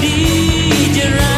Di 件